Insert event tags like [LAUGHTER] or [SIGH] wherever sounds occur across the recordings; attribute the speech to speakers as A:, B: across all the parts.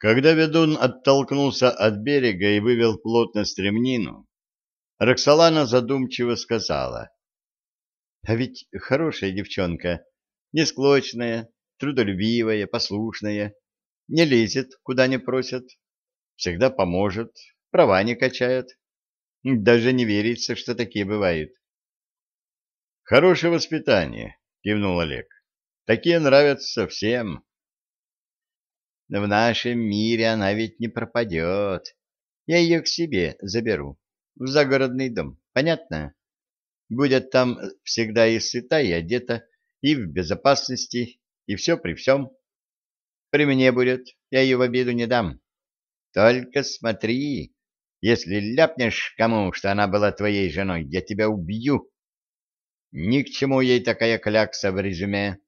A: Когда ведун оттолкнулся от берега и вывел плотно стремнину, Роксолана задумчиво сказала. — А ведь хорошая девчонка, несклочная, трудолюбивая, послушная, не лезет, куда не просят, всегда поможет, права не качает. Даже не верится, что такие бывают. — Хорошее воспитание, — кивнул Олег. — Такие нравятся всем. В нашем мире она ведь не пропадет. Я ее к себе заберу, в загородный дом, понятно? Будет там всегда и сыта, и одета, и в безопасности, и все при всем. При мне будет, я ее в обиду не дам. Только смотри, если ляпнешь кому, что она была твоей женой, я тебя убью. Ни к чему ей такая клякса в резюме.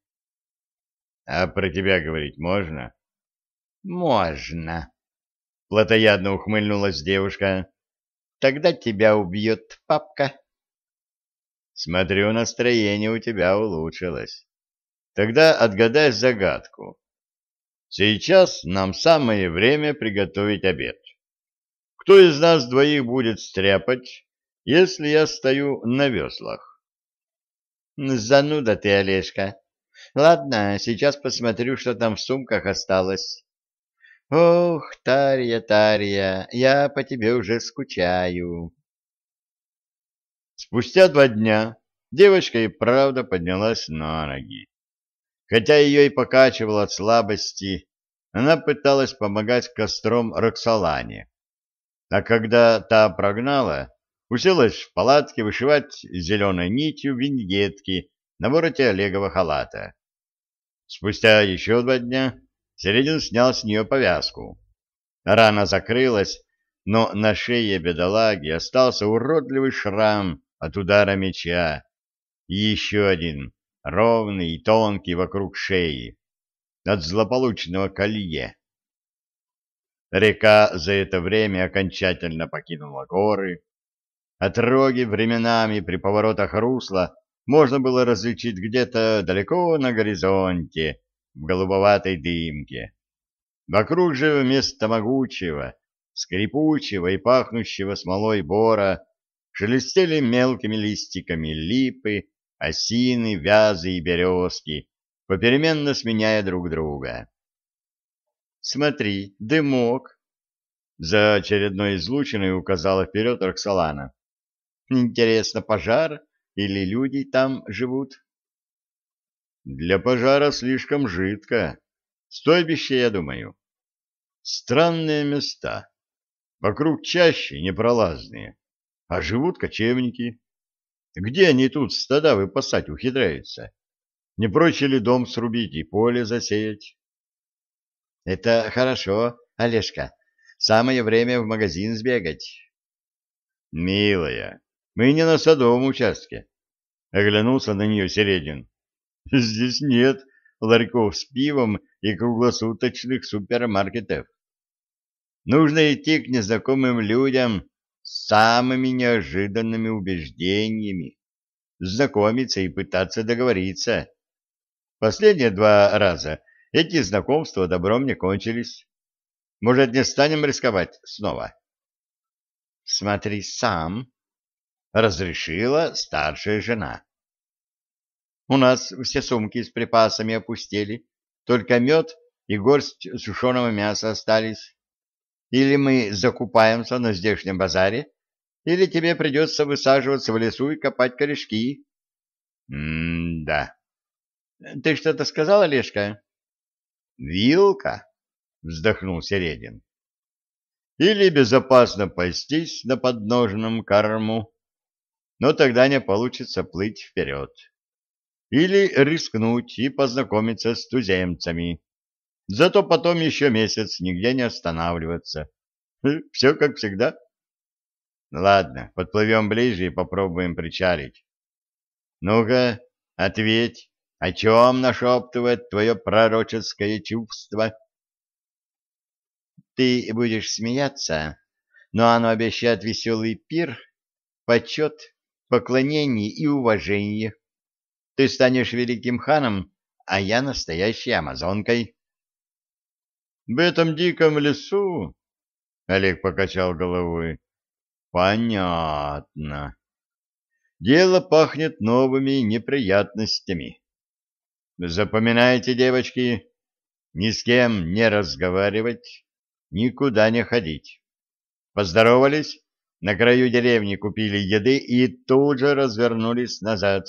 A: — А про тебя говорить можно? Можно. Платоядно ухмыльнулась девушка. Тогда тебя убьет папка. Смотрю, настроение у тебя улучшилось. Тогда отгадай загадку. Сейчас нам самое время приготовить обед. Кто из нас двоих будет стряпать, если я стою на веслах? Зануда ты, Олежка. Ладно, сейчас посмотрю, что там в сумках осталось. Ох, Тарья, Тарья, я по тебе уже скучаю. Спустя два дня девочка и правда поднялась на ноги. Хотя ее и покачивало от слабости, она пыталась помогать костром Роксолане. А когда та прогнала, уселась в палатке вышивать зеленой нитью виньетки на вороте Олегова халата. Спустя еще два дня Середин снял с нее повязку. Рана закрылась, но на шее бедолаги остался уродливый шрам от удара меча и еще один, ровный и тонкий вокруг шеи, от злополучного колье. Река за это время окончательно покинула горы. Отроги временами при поворотах русла можно было различить где-то далеко на горизонте, в голубоватой дымке. Вокруг же вместо могучего, скрипучего и пахнущего смолой бора шелестели мелкими листиками липы, осины, вязы и березки, попеременно сменяя друг друга. «Смотри, дымок!» За очередной излучиной указала вперед Роксолана. «Интересно, пожар или люди там живут?» Для пожара слишком жидко. Стойбище, я думаю. Странные места. Вокруг чаще непролазные. А живут кочевники. Где они тут стада выпасать ухитряются? Не проще ли дом срубить и поле засеять? Это хорошо, Олежка. Самое время в магазин сбегать. Милая, мы не на садовом участке. Оглянулся на нее Середин. [LAUGHS] Здесь нет ларьков с пивом и круглосуточных супермаркетов. Нужно идти к незнакомым людям с самыми неожиданными убеждениями, знакомиться и пытаться договориться. Последние два раза эти знакомства добром не кончились. Может, не станем рисковать снова? — Смотри сам, — разрешила старшая жена. У нас все сумки с припасами опустели, только мед и горсть сушеного мяса остались. Или мы закупаемся на здешнем базаре, или тебе придется высаживаться в лесу и копать корешки. М-да. Ты что-то сказал, Олежка? Вилка, вздохнул Середин. Или безопасно пастись на подножном корму, но тогда не получится плыть вперед или рискнуть и познакомиться с туземцами. Зато потом еще месяц нигде не останавливаться. Все как всегда. Ладно, подплывем ближе и попробуем причалить. Ну-ка, ответь, о чем нашептывает твое пророческое чувство? Ты будешь смеяться, но оно обещает веселый пир, почет, поклонение и уважение. Ты станешь великим ханом, а я настоящей амазонкой. В этом диком лесу? Олег покачал головой. Понятно. Дело пахнет новыми неприятностями. Запоминайте, девочки, ни с кем не разговаривать, никуда не ходить. Поздоровались, на краю деревни купили еды и тут же развернулись назад.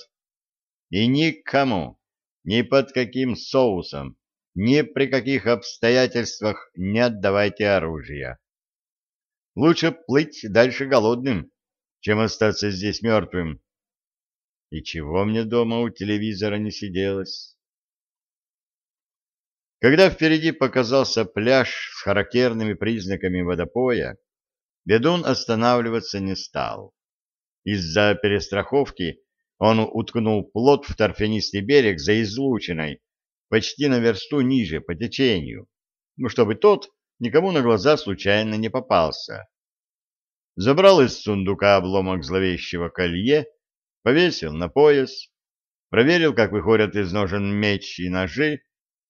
A: И никому, ни под каким соусом, ни при каких обстоятельствах не отдавайте оружие. Лучше плыть дальше голодным, чем остаться здесь мертвым. И чего мне дома у телевизора не сиделось? Когда впереди показался пляж с характерными признаками водопоя, ведун останавливаться не стал. Из-за перестраховки он уткнул плот в торфянистый берег за излучиной, почти на версту ниже по течению, ну, чтобы тот никому на глаза случайно не попался. Забрал из сундука обломок зловещего колье, повесил на пояс, проверил, как выходят из ножен меч и ножи,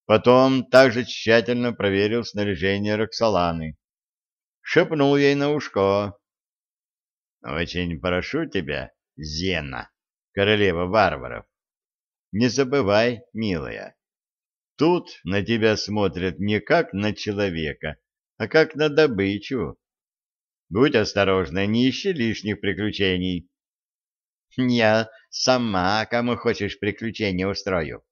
A: потом также тщательно проверил снаряжение Роксоланы. Шепнул ей на ушко. «Очень прошу тебя, Зена, королева варваров, не забывай, милая, Тут на тебя смотрят не как на человека, а как на добычу. Будь осторожна, не ищи лишних приключений. Я сама, кому хочешь, приключения устрою.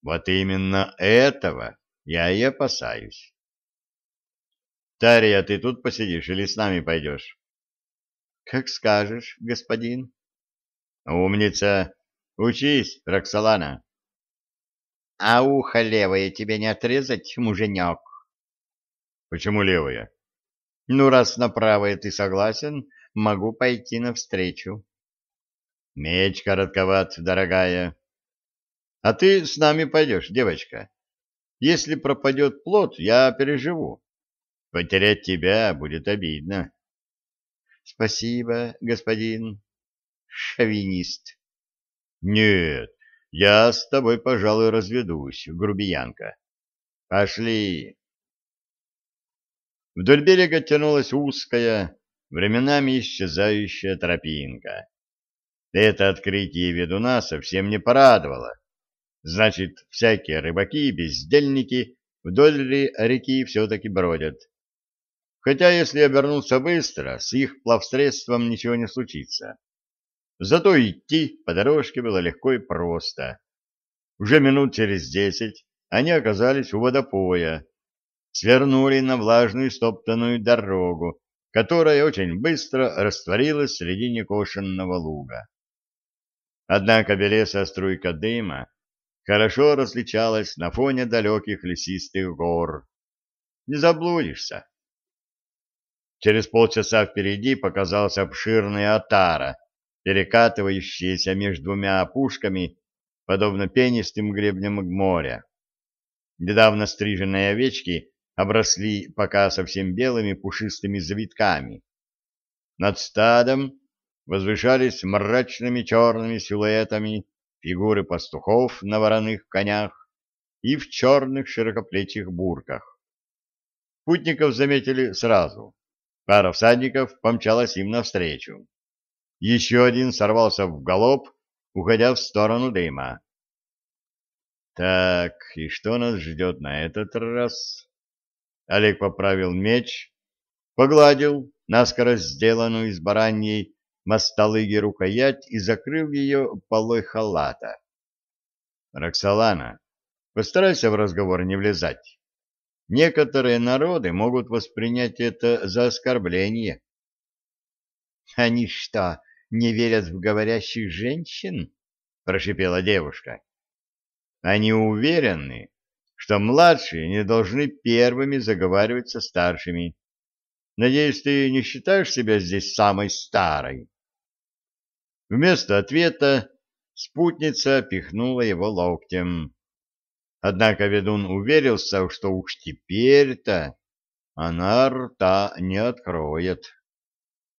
A: Вот именно этого я и опасаюсь. Тария, ты тут посидишь или с нами пойдешь? Как скажешь, господин. Умница. Учись, Роксолана. А ухо левое тебе не отрезать, муженек? Почему левое? Ну, раз на правое ты согласен, могу пойти навстречу. Меч коротковат, дорогая. А ты с нами пойдешь, девочка. Если пропадет плод, я переживу. Потерять тебя будет обидно. Спасибо, господин шовинист. Нет, я с тобой, пожалуй, разведусь, грубиянка. Пошли. Вдоль берега тянулась узкая, временами исчезающая тропинка. Это открытие ведуна совсем не порадовало. Значит, всякие рыбаки и бездельники вдоль реки все-таки бродят. Хотя, если обернуться быстро, с их плавсредством ничего не случится. Зато идти по дорожке было легко и просто. Уже минут через десять они оказались у водопоя, свернули на влажную стоптанную дорогу, которая очень быстро растворилась среди некошенного луга. Однако белесая струйка дыма хорошо различалась на фоне далеких лесистых гор. Не заблудишься. Через полчаса впереди показался обширный отара, перекатывающиеся между двумя опушками, подобно пенистым гребням моря. Недавно стриженные овечки обросли пока совсем белыми пушистыми завитками. Над стадом возвышались мрачными черными силуэтами фигуры пастухов на вороных конях и в черных широкоплечих бурках. Путников заметили сразу. Пара всадников помчалась им навстречу. Еще один сорвался в галоп, уходя в сторону дыма. Так, и что нас ждет на этот раз? Олег поправил меч, погладил наскоро сделанную из бараньей мостолыги рукоять и закрыл ее полой халата. Роксолана, постарайся в разговор не влезать. Некоторые народы могут воспринять это за оскорбление. — Они что, не верят в говорящих женщин? — прошипела девушка. Они уверены, что младшие не должны первыми заговаривать со старшими. Надеюсь, ты не считаешь себя здесь самой старой? Вместо ответа спутница пихнула его локтем. Однако ведун уверился, что уж теперь-то она рта не откроет.